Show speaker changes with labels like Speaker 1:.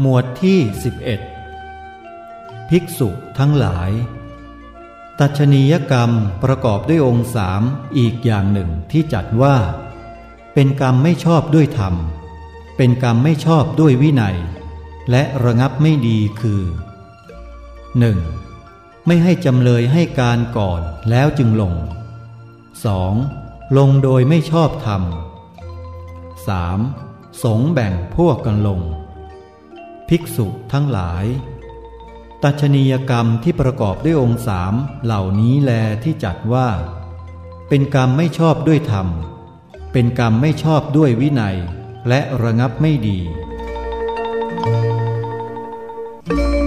Speaker 1: หมวดที่ 11 ภิกษุทั้งหลาย ตัชนียกรรมประกอบด้วยองค์สามอีกอย่างหนึ่งที่จัดว่า เป็นกรรมไม่ชอบด้วยธรรม เป็นกรรมไม่ชอบด้วยวินัย และระงับไม่ดีคือ 1. ไม่ให้จำเลยให้การก่อนแล้วจึงลง 2. ลงโดยไม่ชอบธรรม 3. สงแบ่งพวกกันลง ภิกษุทั้งหลาย ตัชนียกรรมที่ประกอบด้วยองค์สามเหล่านี้แลที่จัดว่า เป็นกรรมไม่ชอบด้วยธรรม เป็นกรรมไม่ชอบด้วยวินัย และระงับไม่ดี
Speaker 2: Thank you.